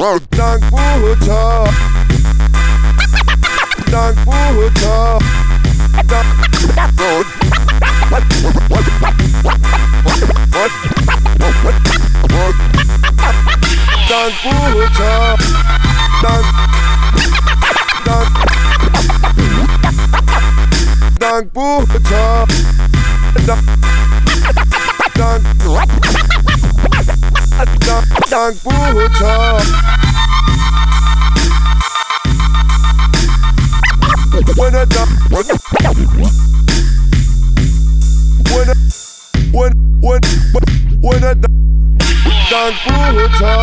Dank Buddha. Dank Buddha. Dank Buddha. Dank Dank Dank Buddha. Dank Dank Dank Dank Buddha. When I dunk, when when when when when I dunk, dunk Buddha.